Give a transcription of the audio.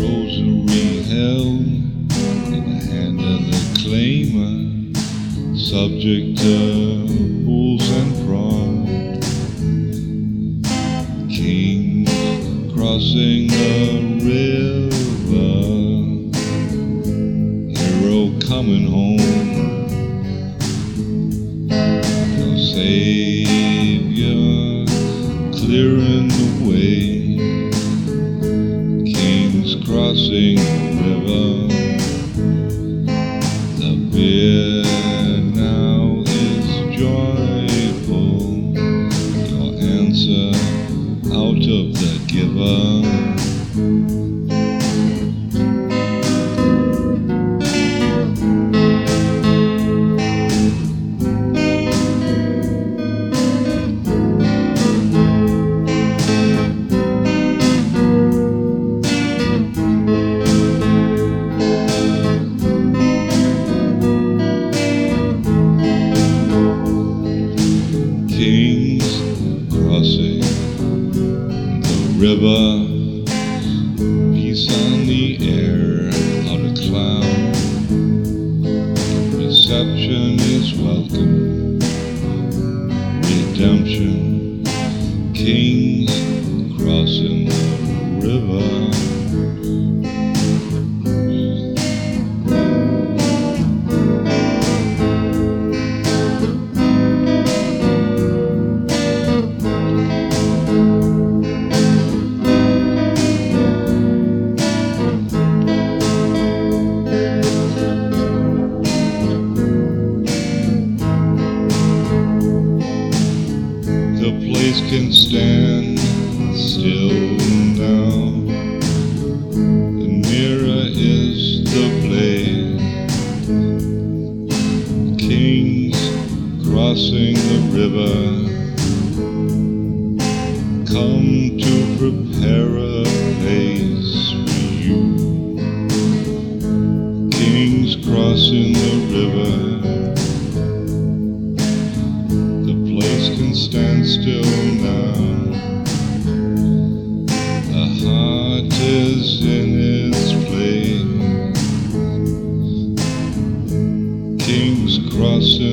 rosary held in the hand of the claimer, subject to bulls and proms. King crossing the river, hero coming home. Savior clearing the way. River. stand still now. The mirror is the blade. Kings crossing the river come to prepare a place for you. Kings crossing the river. cross